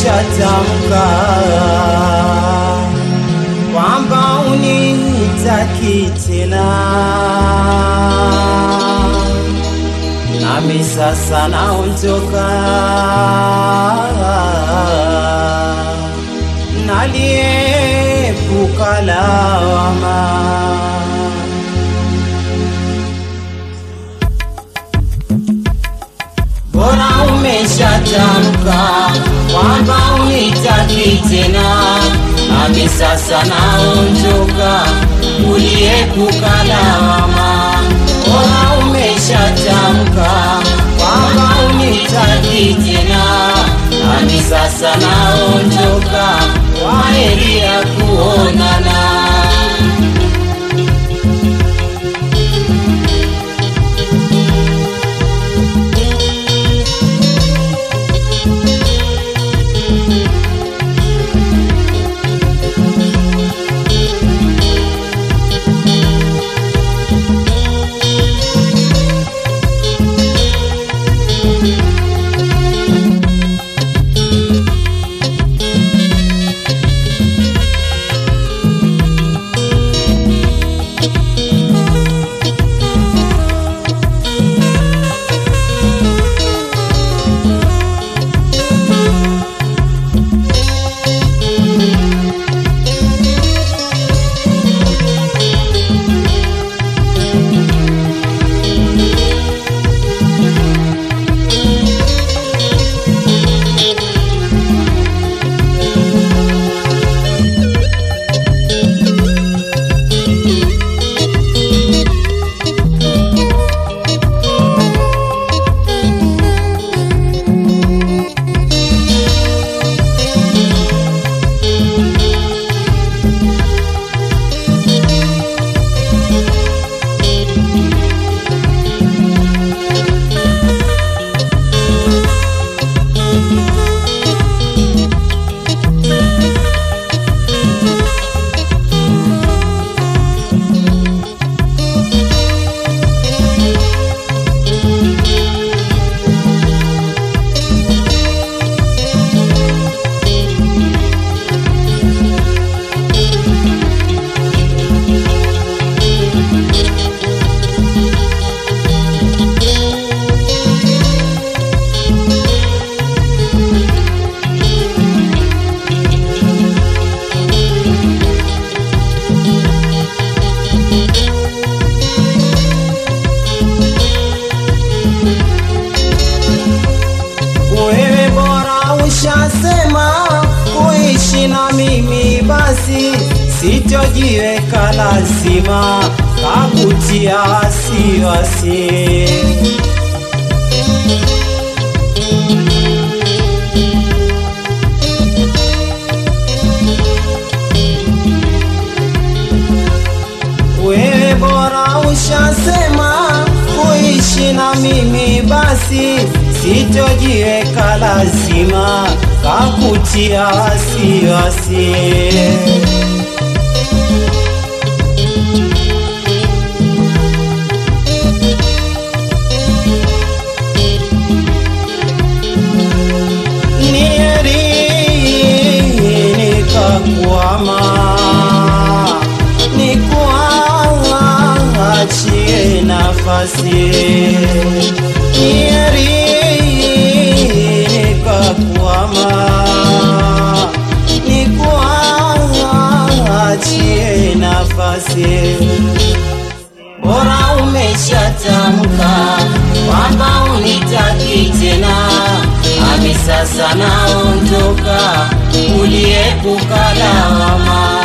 umeshatamka kwamba unitaki tena, nami sasa naondoka, naliepuka lawama. Bora umeshatamka kwamba unitaki tena, nami sasa naondoka, uliepuka lawama. Ona umeshatamka. Kwamba unitaki tena, nami sasa naondoka, kwaheri basi sitojiweka lazima kakutia wasiwasi. Wewe bora ushasema kuishi na mimi, basi sitojiweka lazima kakutia wasiwasi. Ni heri nikakwama, nafasi. Ni nikuachie nafasi bora umeshatamka kwamba unitaki tena, ami sasa naondoka, uliepuka lawama.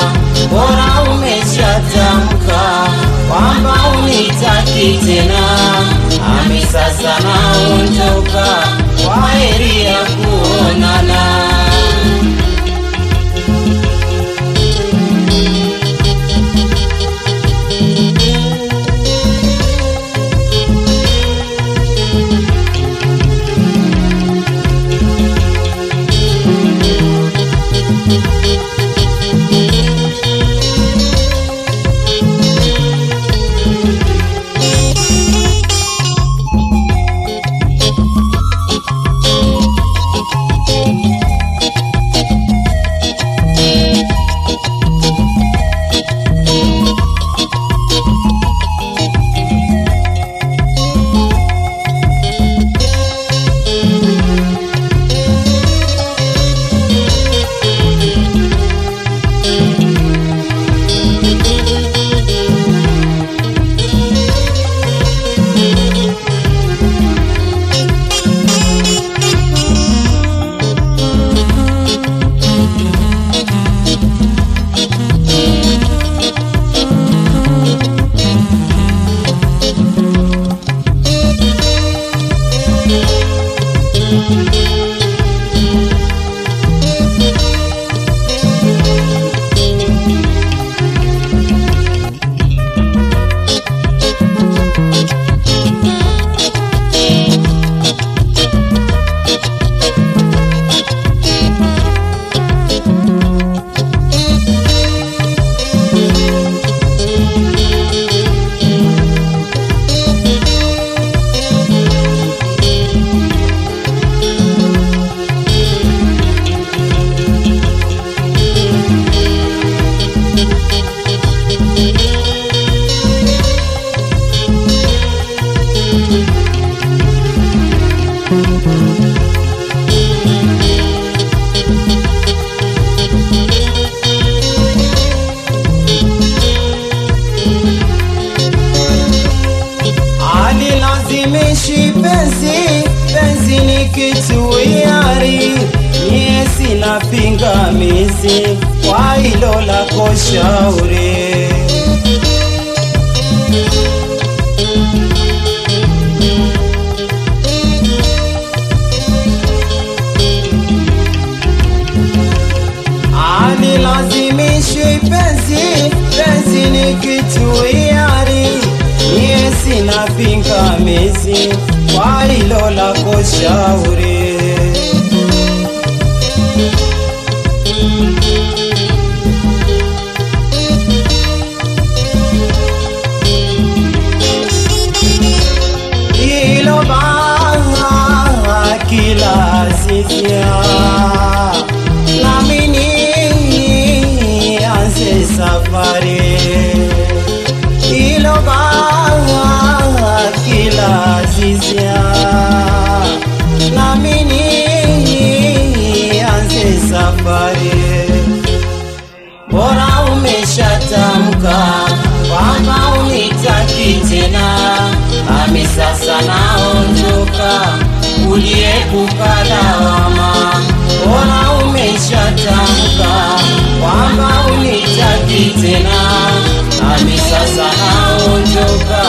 Bora umeshatamka kwamba unitaki tena, ami sasa naondoka, kitu hiari niye sina pingamizi kwa hilo lako shauri penzi ni niye sina pingamizi kwa hilo lako shauri umeshatamka kwamba unitaki tena, nami sasa naondoka uliepuka lawama. umesha umeshatamka kwamba unitaki tena, nami sasa naondoka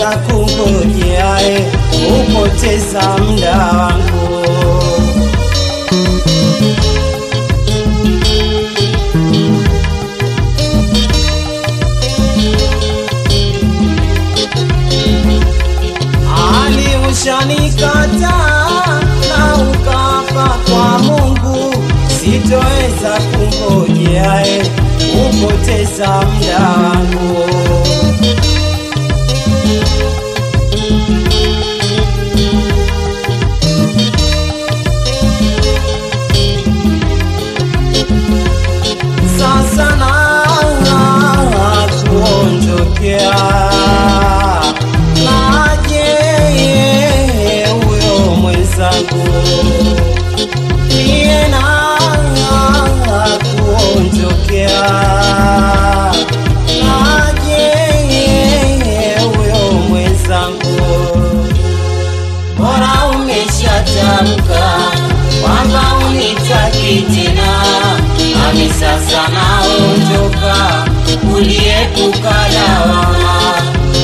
sitoweza kungojeae kupoteza muda wangu. umeshanikataa na ukapa kwa Mungu, sitoweza kungojeae kupoteza muda wangu. Tena, nami sasa naondoka, uliepuka lawama.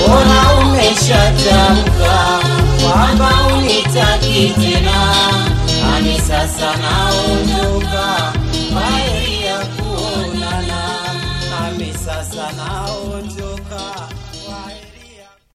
ona umeshatamka kwamba unitaki tena, nami sasa naondoka,